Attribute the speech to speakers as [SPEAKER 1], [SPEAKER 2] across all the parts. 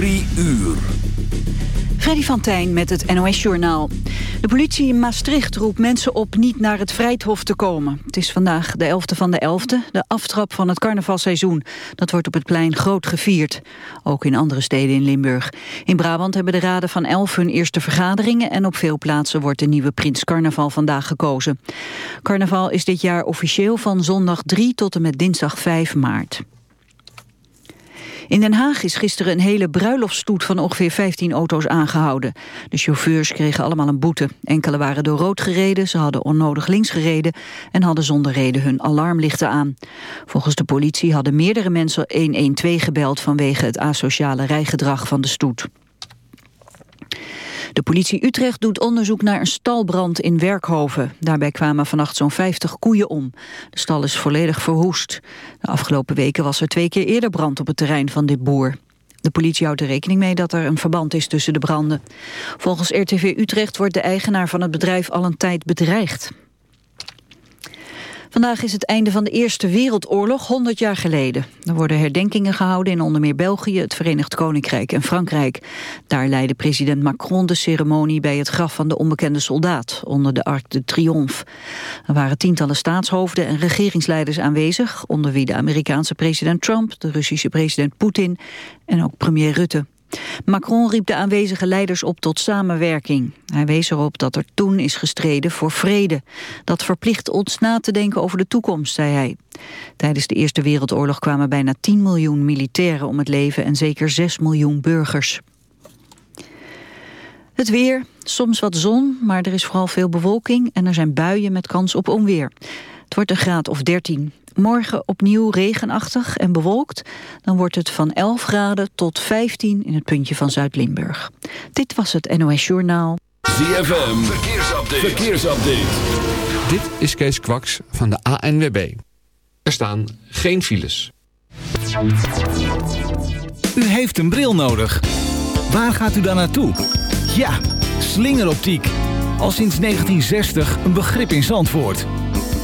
[SPEAKER 1] Drie uur.
[SPEAKER 2] Freddy van Tijn met het NOS-journaal. De politie in Maastricht roept mensen op niet naar het Vrijthof te komen. Het is vandaag de 11e van de 11e, de aftrap van het carnavalseizoen. Dat wordt op het plein groot gevierd. Ook in andere steden in Limburg. In Brabant hebben de raden van 11 hun eerste vergaderingen... en op veel plaatsen wordt de nieuwe Prins Carnaval vandaag gekozen. Carnaval is dit jaar officieel van zondag 3 tot en met dinsdag 5 maart. In Den Haag is gisteren een hele bruiloftstoet van ongeveer 15 auto's aangehouden. De chauffeurs kregen allemaal een boete. Enkele waren door rood gereden, ze hadden onnodig links gereden... en hadden zonder reden hun alarmlichten aan. Volgens de politie hadden meerdere mensen 112 gebeld... vanwege het asociale rijgedrag van de stoet. De politie Utrecht doet onderzoek naar een stalbrand in Werkhoven. Daarbij kwamen vannacht zo'n 50 koeien om. De stal is volledig verwoest. De afgelopen weken was er twee keer eerder brand op het terrein van dit boer. De politie houdt er rekening mee dat er een verband is tussen de branden. Volgens RTV Utrecht wordt de eigenaar van het bedrijf al een tijd bedreigd. Vandaag is het einde van de Eerste Wereldoorlog, 100 jaar geleden. Er worden herdenkingen gehouden in onder meer België, het Verenigd Koninkrijk en Frankrijk. Daar leidde president Macron de ceremonie bij het graf van de onbekende soldaat, onder de Arc de Triomphe. Er waren tientallen staatshoofden en regeringsleiders aanwezig, onder wie de Amerikaanse president Trump, de Russische president Poetin en ook premier Rutte. Macron riep de aanwezige leiders op tot samenwerking. Hij wees erop dat er toen is gestreden voor vrede. Dat verplicht ons na te denken over de toekomst, zei hij. Tijdens de Eerste Wereldoorlog kwamen bijna 10 miljoen militairen om het leven... en zeker 6 miljoen burgers. Het weer, soms wat zon, maar er is vooral veel bewolking... en er zijn buien met kans op onweer. Het wordt een graad of 13. Morgen opnieuw regenachtig en bewolkt. Dan wordt het van 11 graden tot 15 in het puntje van Zuid-Limburg. Dit was het NOS Journaal.
[SPEAKER 1] ZFM, verkeersupdate. verkeersupdate.
[SPEAKER 3] Dit is Kees Kwaks van de ANWB. Er staan geen files.
[SPEAKER 4] U heeft een bril nodig. Waar gaat u dan naartoe? Ja, slingeroptiek. Al sinds 1960 een begrip in Zandvoort.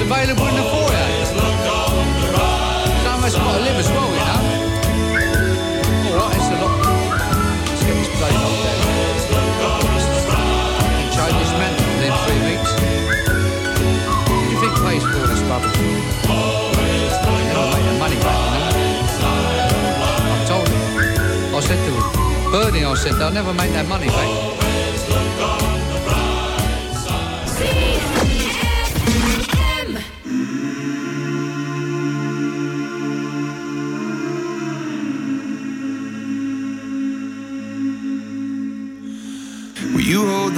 [SPEAKER 5] record's available in the foyer. Some of us got to live as well, you know. All right, it's a lot. Let's get this place locked down. Change this man within three weeks. What do you think pays for this rubbish? Never make the money back, you know. I told him. I said to him, Bernie, I said, they'll never make that money back.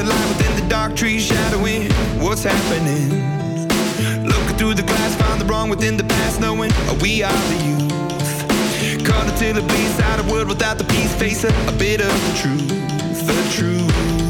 [SPEAKER 6] the light within the dark trees shadowing what's happening. Looking through the glass, find the wrong within the past, knowing we are the youth. Caught until it bleeds out of wood without the peace, facing a bit of the truth, the truth.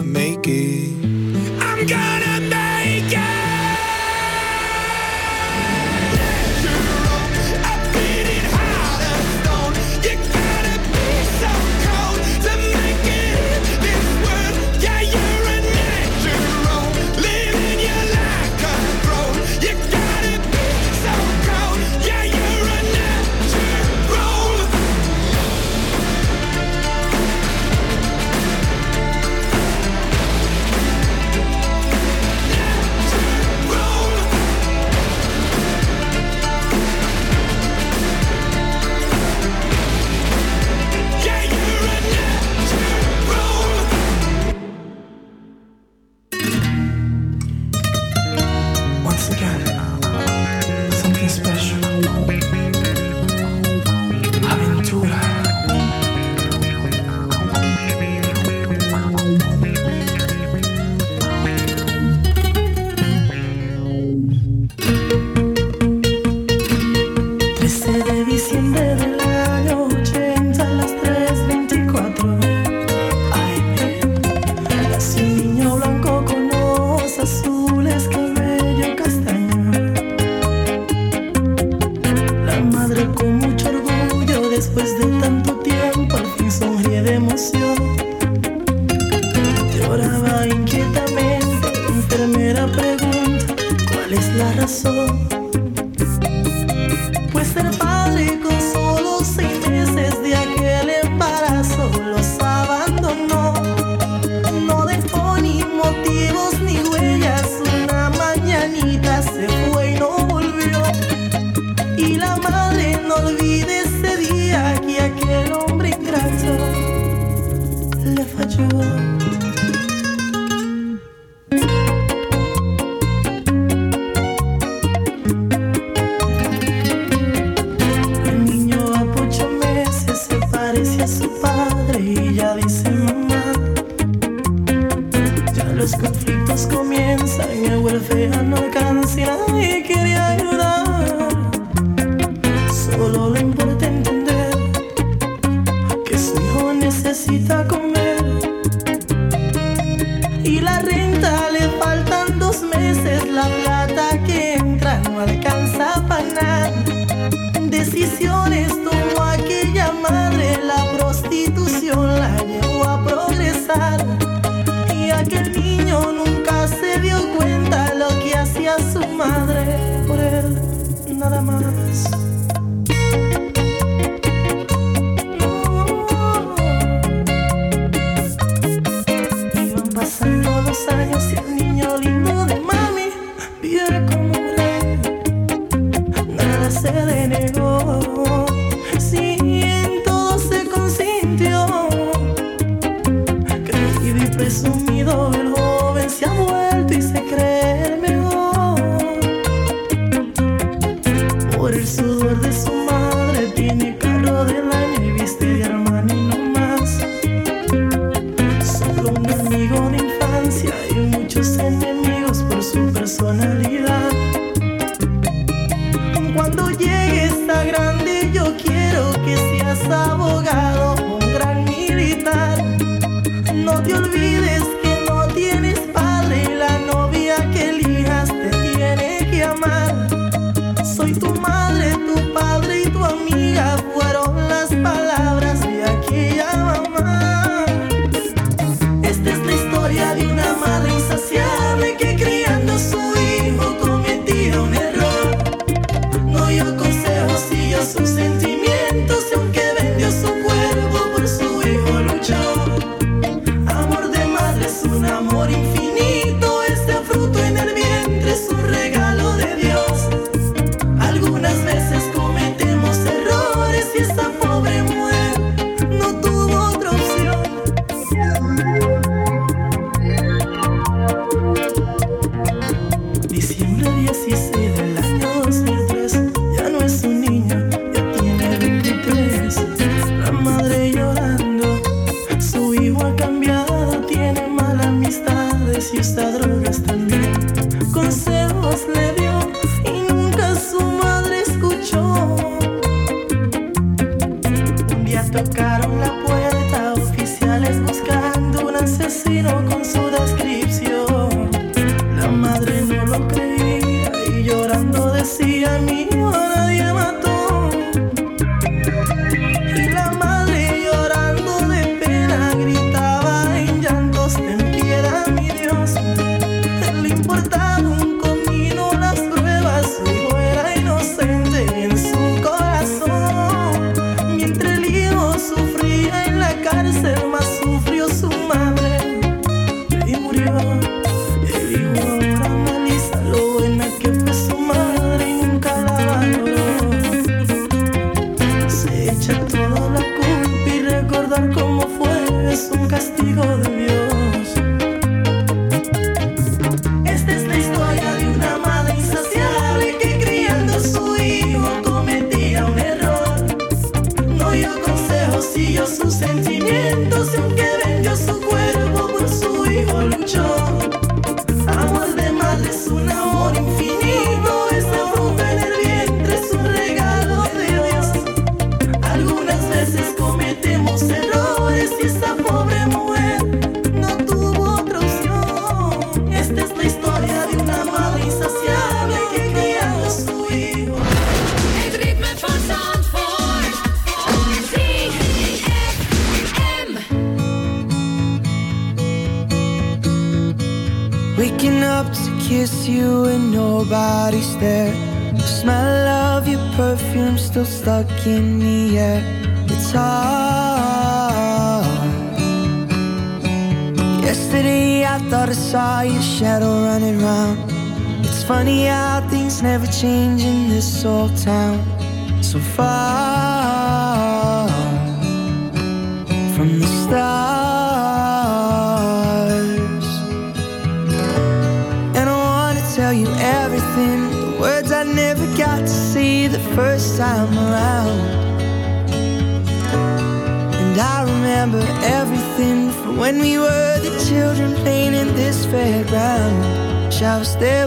[SPEAKER 6] sonar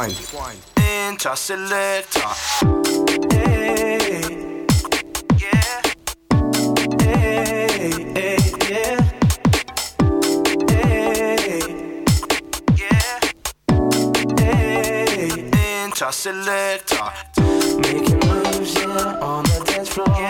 [SPEAKER 7] Rewind. Enter selector. Hey, yeah. Hey, yeah. Hey, yeah.
[SPEAKER 8] Making moves, yeah, on the dance floor. Gotta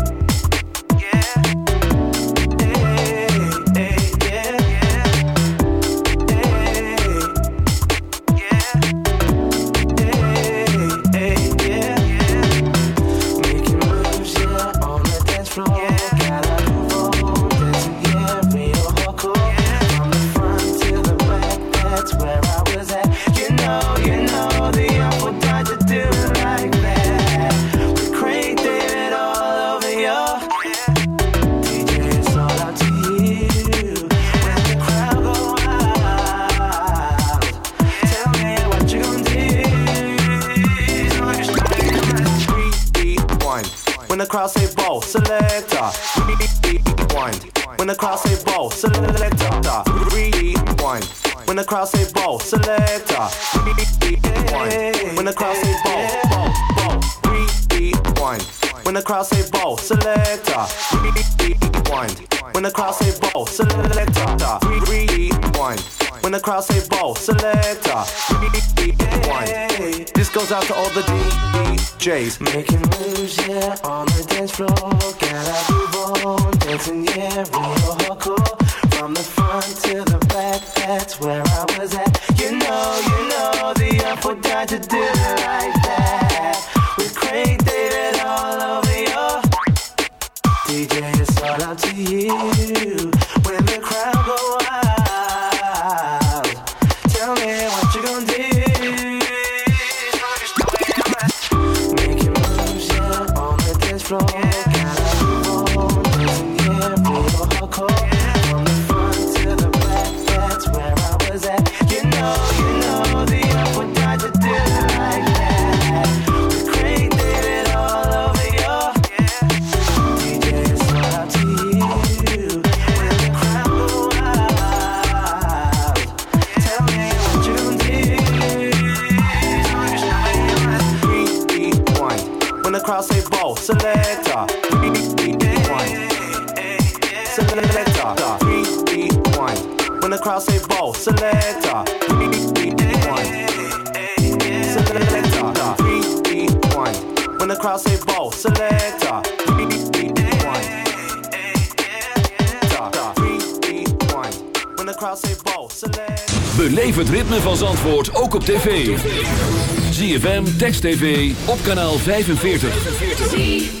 [SPEAKER 7] Rewind. When the crowd say ball, selector. Rewind. When the crowd say ball, selector. Rewind. When the crowd say ball, ball, ball. Rewind. When the crowd say ball, selector. Rewind. When the crowd say ball, selector. Rewind. When the crowd say ball, selector. Rewind. This goes out to all the DJs.
[SPEAKER 8] Making moves, yeah, on the dance floor. Gotta move on, dancing,
[SPEAKER 7] selector. When ball, When ball.
[SPEAKER 1] Beleef het ritme van Zandvoort ook op tv. ZFM Text TV op kanaal 45.
[SPEAKER 9] 45.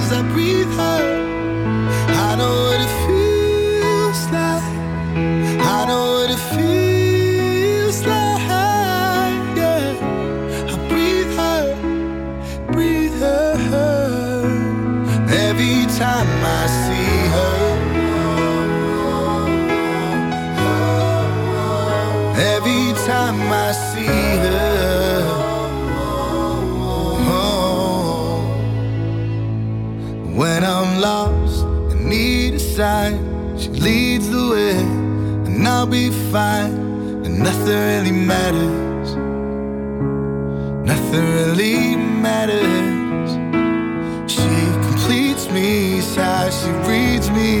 [SPEAKER 9] be fine, and nothing really matters. Nothing really matters. She completes me, how she reads me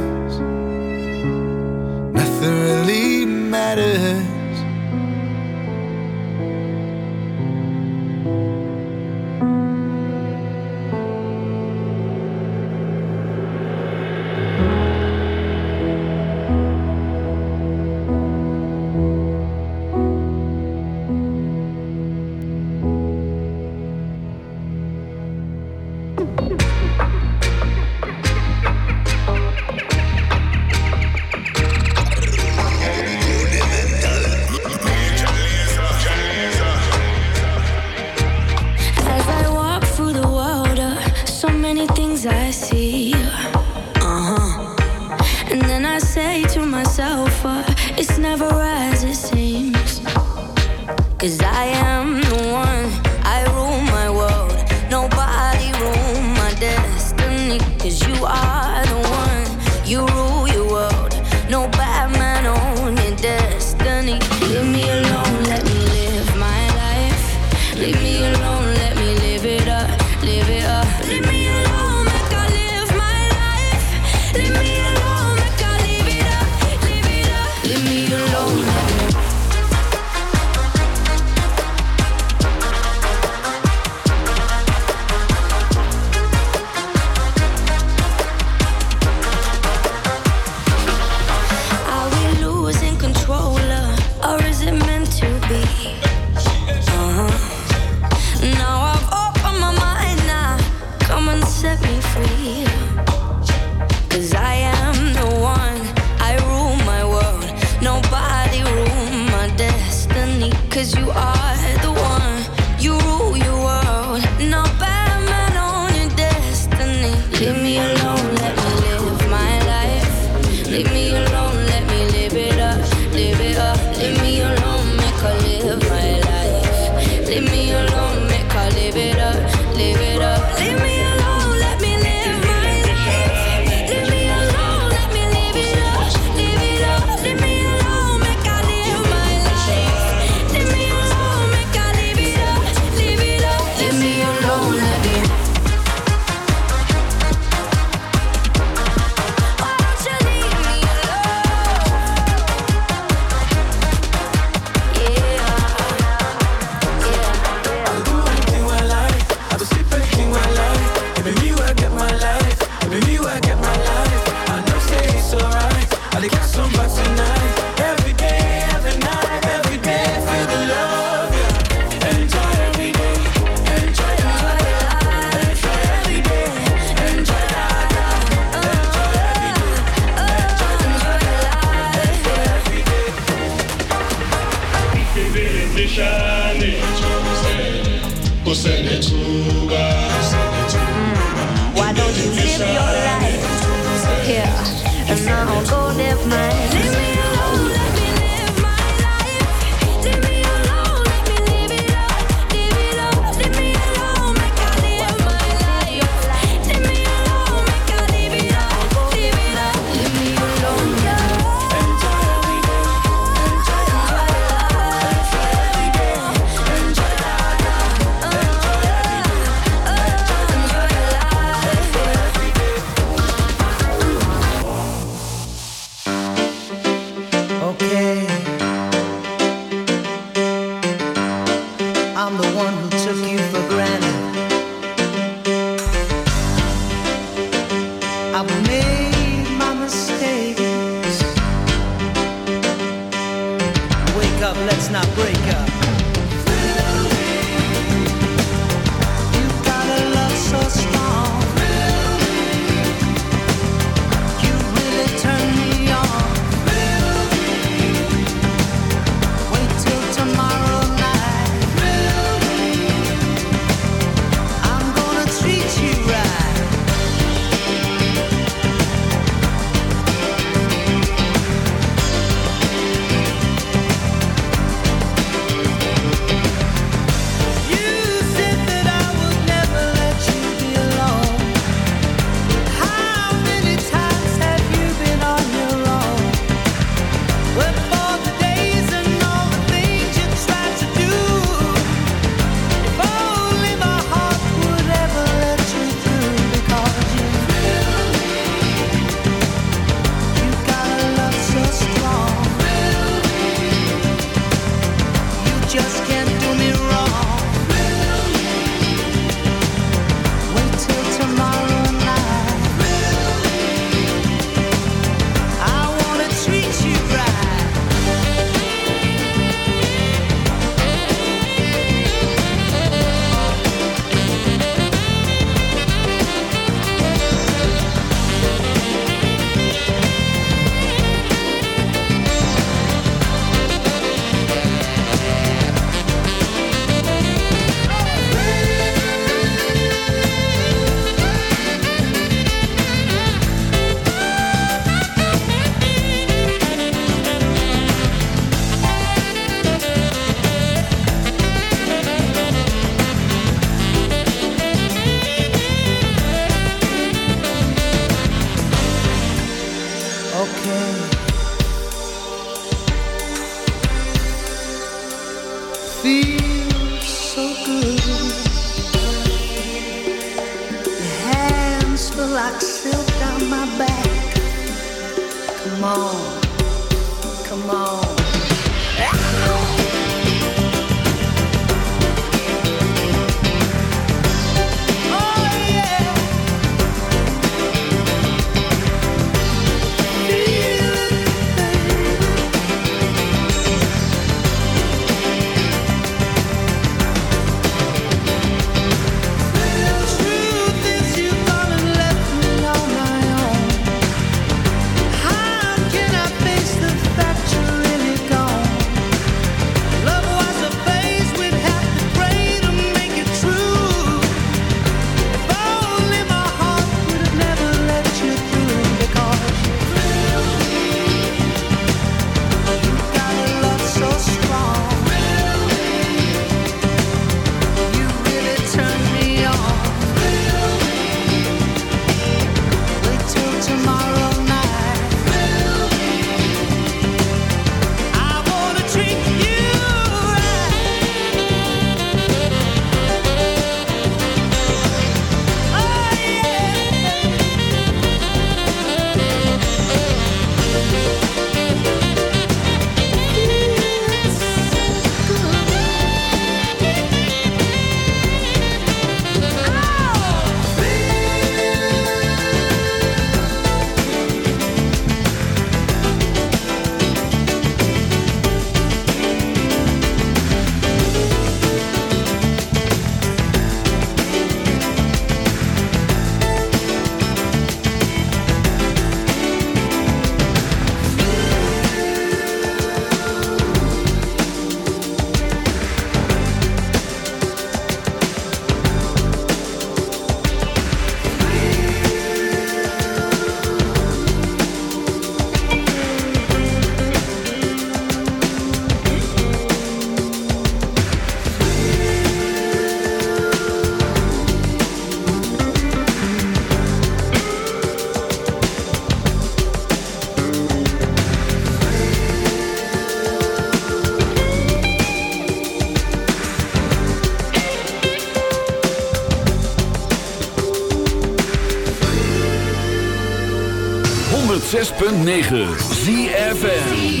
[SPEAKER 10] I'm the one who took you for granted. 106.9 ZFN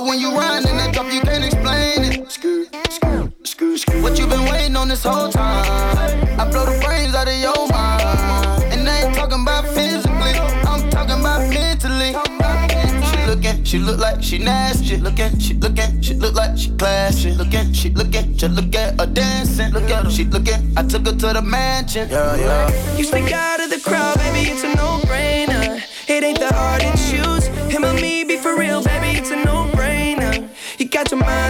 [SPEAKER 11] But when you run in that drop, you can't explain it. What you been waiting on this whole time? I blow the brains out of your mind. And I ain't talking about physically, I'm talking about mentally. She looking, she look like she nasty. Looking, she looking, she look like she classy. Looking, she looking, just look at her dancing. Look at her, she looking. I took her to the mansion. Yeah, yeah.
[SPEAKER 12] You stick out of the crowd, baby, it's a no-brainer. It ain't that hard to choose. Him or me, be for real, baby, it's a no-brainer. You got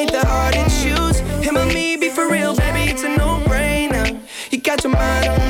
[SPEAKER 12] Ain't that hard to choose. Him or me, be for real, baby, it's a no-brainer. You got your mind on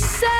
[SPEAKER 13] said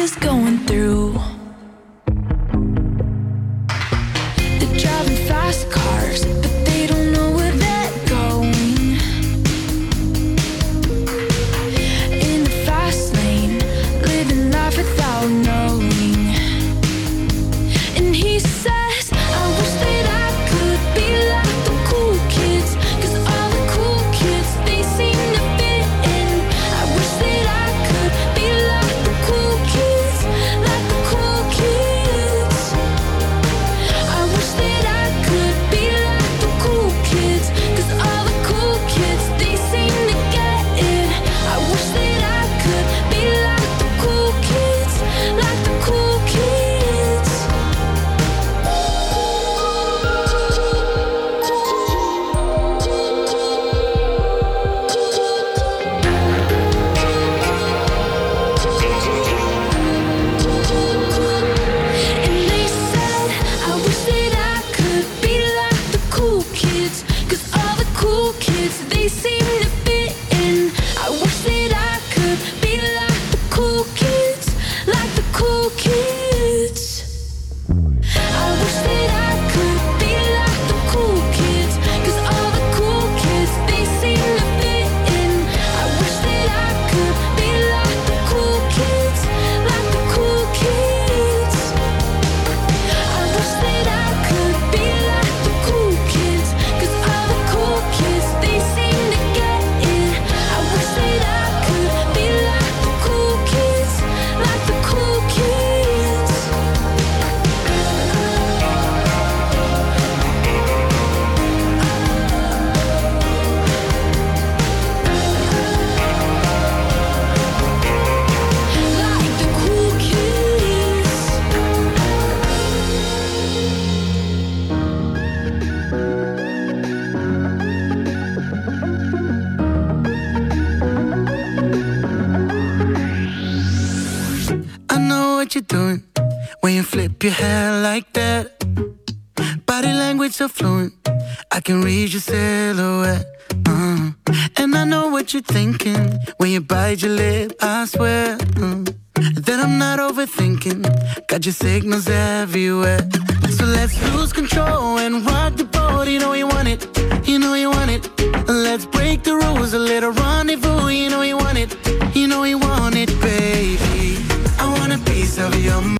[SPEAKER 13] is going through kids, they seem to be.
[SPEAKER 9] your hair like that. Body language so fluent, I can read your silhouette. Uh, and I know what you're thinking when you bite your lip. I swear uh, that I'm not overthinking. Got your signals everywhere. So let's lose control and rock the boat. You know you want it. You know you want it. Let's break the rules. A little rendezvous. You know you want it. You know you want it, baby. I want a piece of your